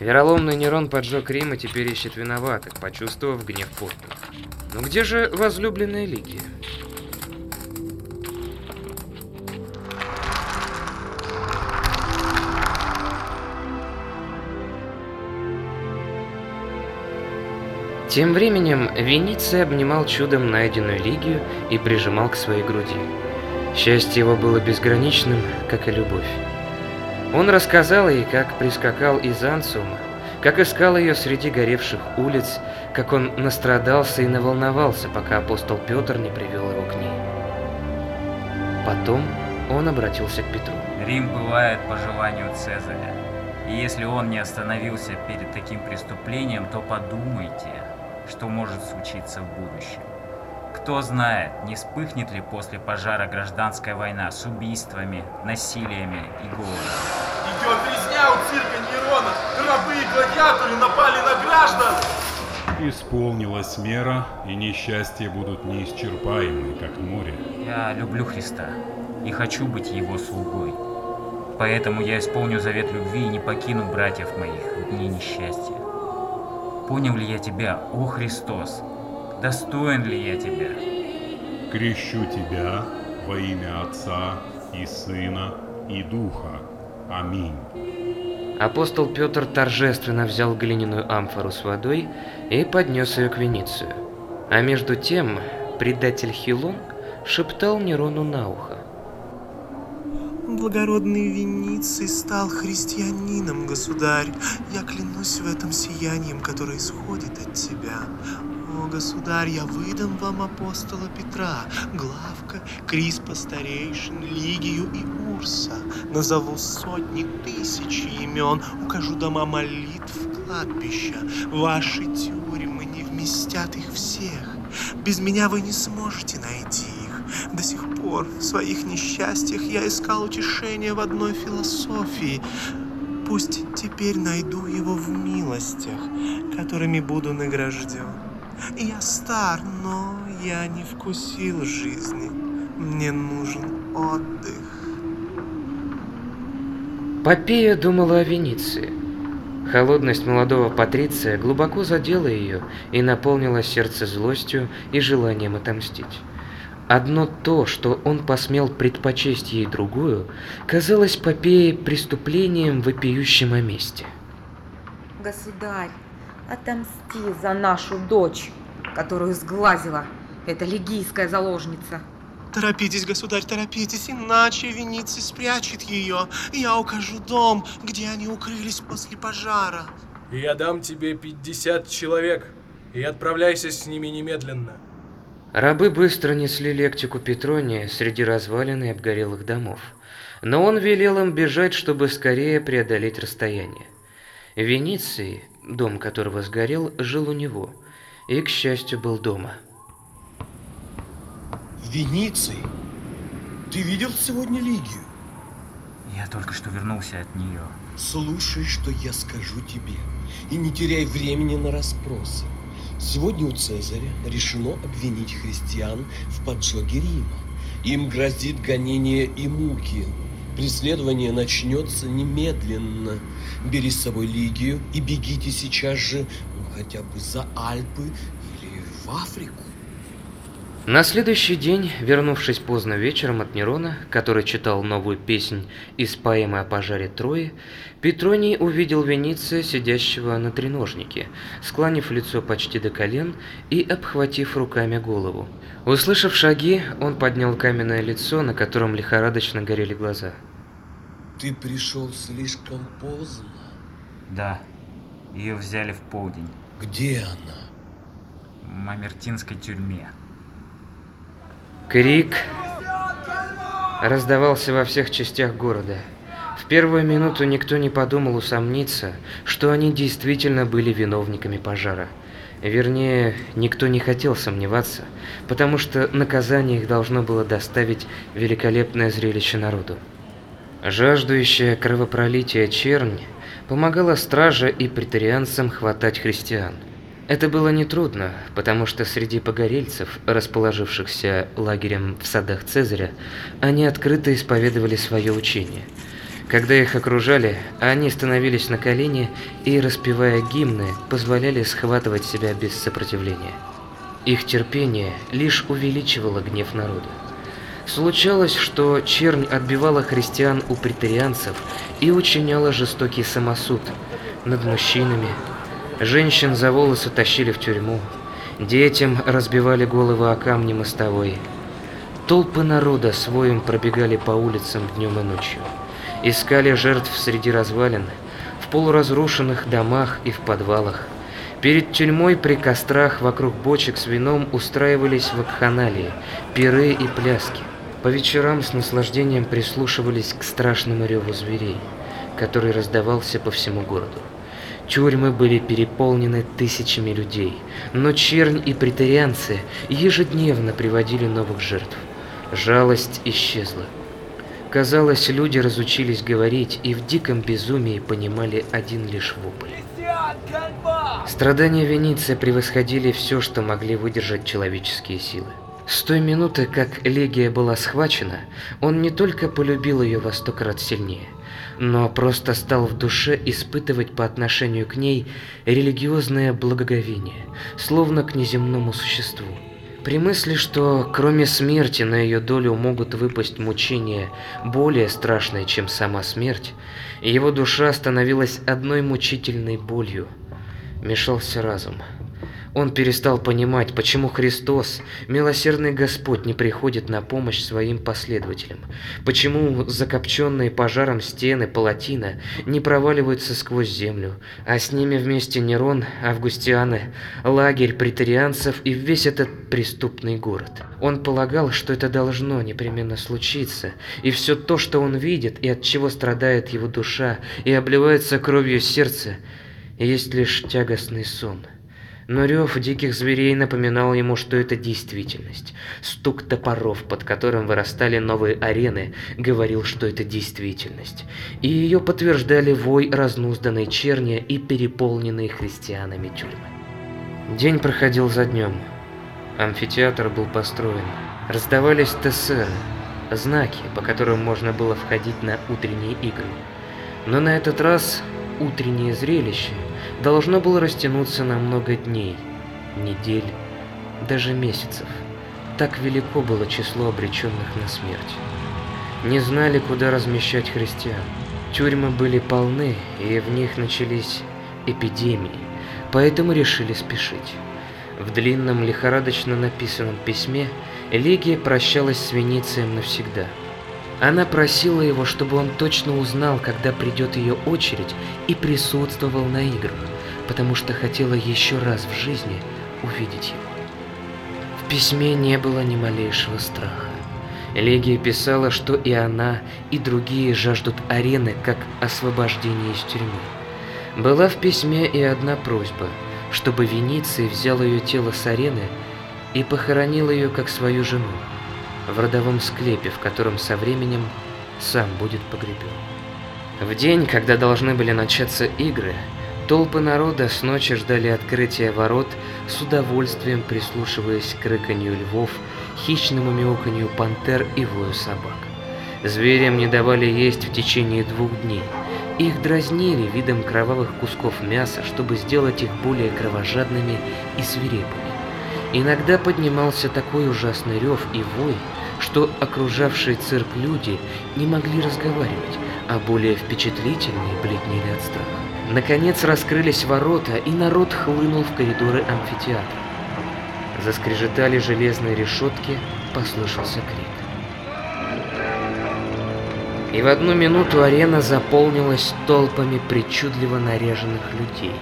Вероломный Нерон поджег Рим и теперь ищет виноватых, почувствовав гнев подданных. Но где же возлюбленная Лигия? Тем временем Вениций обнимал чудом найденную Лигию и прижимал к своей груди. Счастье его было безграничным, как и любовь. Он рассказал ей, как прискакал из Ансума, как искал ее среди горевших улиц, как он настрадался и наволновался, пока апостол Петр не привел его к ней. Потом он обратился к Петру. Рим бывает по желанию Цезаря. И если он не остановился перед таким преступлением, то подумайте, что может случиться в будущем. Кто знает, не вспыхнет ли после пожара гражданская война с убийствами, насилиями и голодом. Идет резня у цирка Нерона. Рабы и гладиаторы напали на граждан. Исполнилась мера, и несчастья будут неисчерпаемы, как море. Я люблю Христа и хочу быть Его слугой. Поэтому я исполню завет любви и не покину братьев моих в дни несчастья. Понял ли я тебя, о Христос? Достоин ли я тебя? Крещу тебя во имя Отца и Сына и Духа. Аминь. Апостол Петр торжественно взял глиняную амфору с водой и поднес ее к Веницию. А между тем предатель Хилон шептал Нерону на ухо. Благородный Вениций стал христианином, государь. Я клянусь в этом сиянием, которое исходит от тебя. О, государь, я выдам вам апостола Петра, Главка, Криспа Старейшин, Лигию и Урса. Назову сотни тысяч имен, укажу дома молитв, кладбища. Ваши тюрьмы не вместят их всех. Без меня вы не сможете найти их. До сих пор в своих несчастьях я искал утешение в одной философии. Пусть теперь найду его в милостях, которыми буду награжден. Я стар, но я не вкусил жизни. Мне нужен отдых. Попея думала о Венеции. Холодность молодого патриция глубоко задела ее и наполнила сердце злостью и желанием отомстить. Одно то, что он посмел предпочесть ей другую, казалось Попее преступлением, вопиющим о мести. Государь, отомсти за нашу дочь, которую сглазила эта лигийская заложница. Торопитесь, государь, торопитесь, иначе Вениций спрячет ее. Я укажу дом, где они укрылись после пожара. Я дам тебе 50 человек, и отправляйся с ними немедленно. Рабы быстро несли лектику Петрония среди развалин и обгорелых домов, но он велел им бежать, чтобы скорее преодолеть расстояние. Вениций, дом которого сгорел, жил у него, и, к счастью, был дома. Вениций, ты видел сегодня Лигию? Я только что вернулся от нее. Слушай, что я скажу тебе, и не теряй времени на расспросы. Сегодня у Цезаря решено обвинить христиан в поджоге Рима. Им грозит гонение и муки. Преследование начнется немедленно. Бери с собой Лигию и бегите сейчас же ну, хотя бы за Альпы или в Африку. На следующий день, вернувшись поздно вечером от Нерона, который читал новую песнь из поэмы о пожаре Трои, Петроний увидел Вениция, сидящего на треножнике, склонив лицо почти до колен и обхватив руками голову. Услышав шаги, он поднял каменное лицо, на котором лихорадочно горели глаза. Ты пришел слишком поздно. Да, ее взяли в полдень Где она? в Мамертинской тюрьме. Крик раздавался во всех частях города. В первую минуту никто не подумал усомниться, что они действительно были виновниками пожара. Вернее, никто не хотел сомневаться, потому что наказание их должно было доставить великолепное зрелище народу. Жаждущая кровопролития чернь помогала страже и претарианцам хватать христиан. Это было нетрудно, потому что среди погорельцев, расположившихся лагерем в садах Цезаря, они открыто исповедовали свое учение. Когда их окружали, они становились на колени и, распевая гимны, позволяли схватывать себя без сопротивления. Их терпение лишь увеличивало гнев народа. Случалось, что чернь отбивала христиан у претарианцев и учиняла жестокий самосуд над мужчинами. Женщин за волосы тащили в тюрьму, детям разбивали головы о камни мостовой. Толпы народа своим пробегали по улицам днем и ночью. Искали жертв среди развалин, в полуразрушенных домах и в подвалах. Перед тюрьмой при кострах вокруг бочек с вином устраивались вакханалии, пиры и пляски. По вечерам с наслаждением прислушивались к страшному реву зверей, который раздавался по всему городу. Тюрьмы были переполнены тысячами людей, но чернь и претарианцы ежедневно приводили новых жертв. Жалость исчезла. Казалось, люди разучились говорить и в диком безумии понимали один лишь вопль. Страдания Венеции превосходили все, что могли выдержать человеческие силы. С той минуты, как Легия была схвачена, он не только полюбил ее во сто крат сильнее, но просто стал в душе испытывать по отношению к ней религиозное благоговение, словно к неземному существу. При мысли, что кроме смерти на ее долю могут выпасть мучения более страшные, чем сама смерть, его душа становилась одной мучительной болью. Мешался разум. Он перестал понимать, почему Христос, милосердный Господь, не приходит на помощь своим последователям, почему закопченные пожаром стены палатина не проваливаются сквозь землю, а с ними вместе Нерон, Августианы, лагерь претарианцев и весь этот преступный город. Он полагал, что это должно непременно случиться, и все то, что он видит и от чего страдает его душа и обливается кровью сердце, есть лишь тягостный сон – но рев диких зверей напоминал ему, что это действительность. Стук топоров, под которым вырастали новые арены, говорил, что это действительность. И ее подтверждали вой разнузданной черни и переполненные христианами тюрьмы. День проходил за днем. Амфитеатр был построен. Раздавались тессеры, знаки, по которым можно было входить на утренние игры. Но на этот раз утреннее зрелище должно было растянуться на много дней, недель, даже месяцев. Так велико было число обреченных на смерть. Не знали, куда размещать христиан. Тюрьмы были полны, и в них начались эпидемии, поэтому решили спешить. В длинном лихорадочно написанном письме Легия прощалась с Веницием навсегда – она просила его, чтобы он точно узнал, когда придет ее очередь, и присутствовал на играх, потому что хотела еще раз в жизни увидеть его. В письме не было ни малейшего страха. Легия писала, что и она, и другие жаждут арены, как освобождения из тюрьмы. Была в письме и одна просьба, чтобы Вениций взял ее тело с арены и похоронил ее как свою жену в родовом склепе, в котором со временем сам будет погребен. В день, когда должны были начаться игры, толпы народа с ночи ждали открытия ворот, с удовольствием прислушиваясь к рыканью львов, хищному мяуканью пантер и вою собак. Зверям не давали есть в течение двух дней. Их дразнили видом кровавых кусков мяса, чтобы сделать их более кровожадными и свирепыми. Иногда поднимался такой ужасный рев и вой, что окружавшие цирк люди не могли разговаривать, а более впечатлительные бледнели от страха. Наконец раскрылись ворота, и народ хлынул в коридоры амфитеатра. Заскрежетали железные решетки, послышался крик. И в одну минуту арена заполнилась толпами причудливо наряженных людей,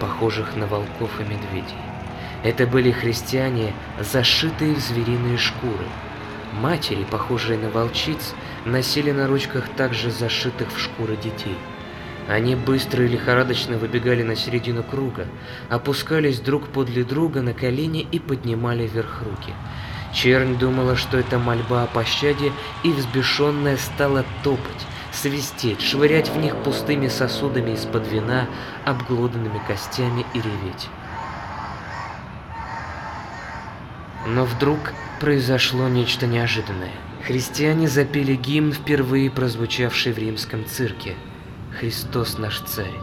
похожих на волков и медведей. Это были христиане, зашитые в звериные шкуры. Матери, похожие на волчиц, носили на ручках также зашитых в шкуры детей. Они быстро и лихорадочно выбегали на середину круга, опускались друг подле друга на колени и поднимали вверх руки. Чернь думала, что это мольба о пощаде, и взбешенная стала топать, свистеть, швырять в них пустыми сосудами из-под вина, обглоданными костями и реветь. Но вдруг произошло нечто неожиданное. Христиане запели гимн, впервые прозвучавший в римском цирке «Христос наш царь».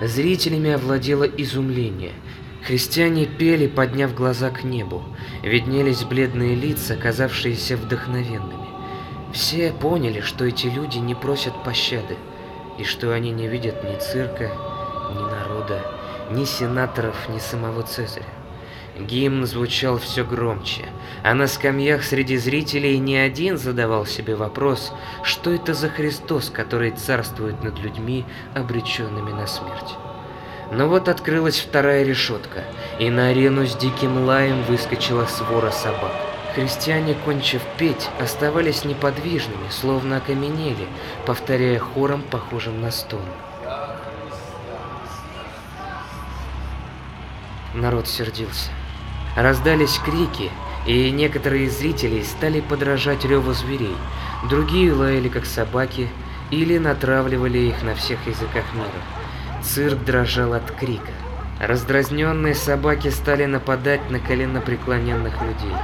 Зрителями овладело изумление. Христиане пели, подняв глаза к небу. Виднелись бледные лица, казавшиеся вдохновенными. Все поняли, что эти люди не просят пощады, и что они не видят ни цирка, ни народа, ни сенаторов, ни самого Цезаря. Гимн звучал все громче, а на скамьях среди зрителей не один задавал себе вопрос, что это за Христос, который царствует над людьми, обреченными на смерть. Но вот открылась вторая решетка, и на арену с диким лаем выскочила свора собак. Христиане, кончив петь, оставались неподвижными, словно окаменели, повторяя хором, похожим на стон. Народ сердился. Раздались крики, и некоторые из зрителей стали подражать реву зверей. Другие лаяли, как собаки, или натравливали их на всех языках мира. Цирк дрожал от крика. Раздразненные собаки стали нападать на коленопреклоненных людей.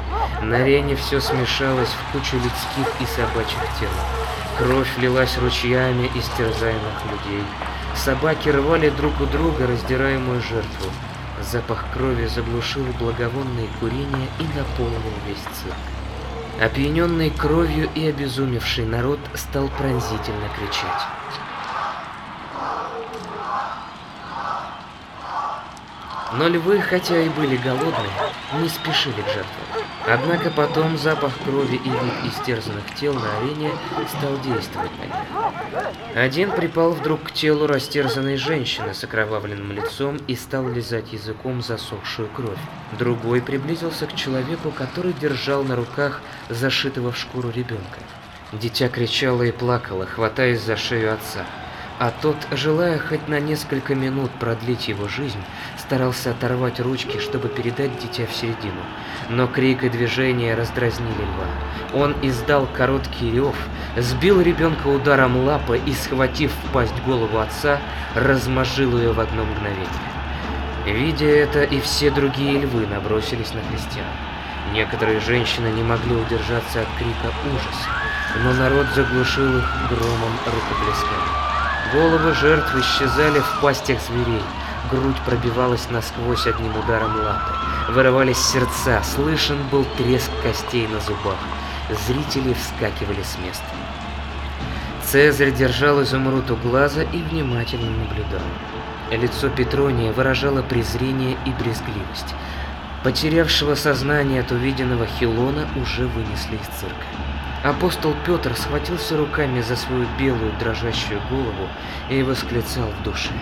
На арене все смешалось в кучу людских и собачьих тел. Кровь лилась ручьями из терзаемых людей. Собаки рвали друг у друга раздираемую жертву. Запах крови заглушил благовонные курения и наполнил весь цирк. Опьяненный кровью и обезумевший народ стал пронзительно кричать. Но львы, хотя и были голодны, не спешили к жертвам. Однако потом запах крови и вид истерзанных тел на арене стал действовать на них. Один припал вдруг к телу растерзанной женщины с окровавленным лицом и стал лизать языком засохшую кровь. Другой приблизился к человеку, который держал на руках зашитого в шкуру ребенка. Дитя кричало и плакало, хватаясь за шею отца. А тот, желая хоть на несколько минут продлить его жизнь, старался оторвать ручки, чтобы передать дитя в середину. Но крик и движение раздразнили льва. Он издал короткий рев, сбил ребенка ударом лапы и, схватив в пасть голову отца, размозжил ее в одно мгновение. Видя это, и все другие львы набросились на христиан. Некоторые женщины не могли удержаться от крика ужаса, но народ заглушил их громом рукоплесканий. Головы жертв исчезали в пастях зверей, грудь пробивалась насквозь одним ударом лапы, вырывались сердца, слышен был треск костей на зубах, зрители вскакивали с места. Цезарь держал изумруд у глаза и внимательно наблюдал. Лицо Петрония выражало презрение и брезгливость. Потерявшего сознание от увиденного Хилона уже вынесли из цирка. Апостол Петр схватился руками за свою белую дрожащую голову и восклицал в душе.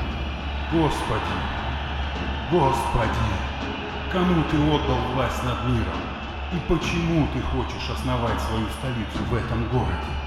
Господи, Господи, кому ты отдал власть над миром? И почему ты хочешь основать свою столицу в этом городе?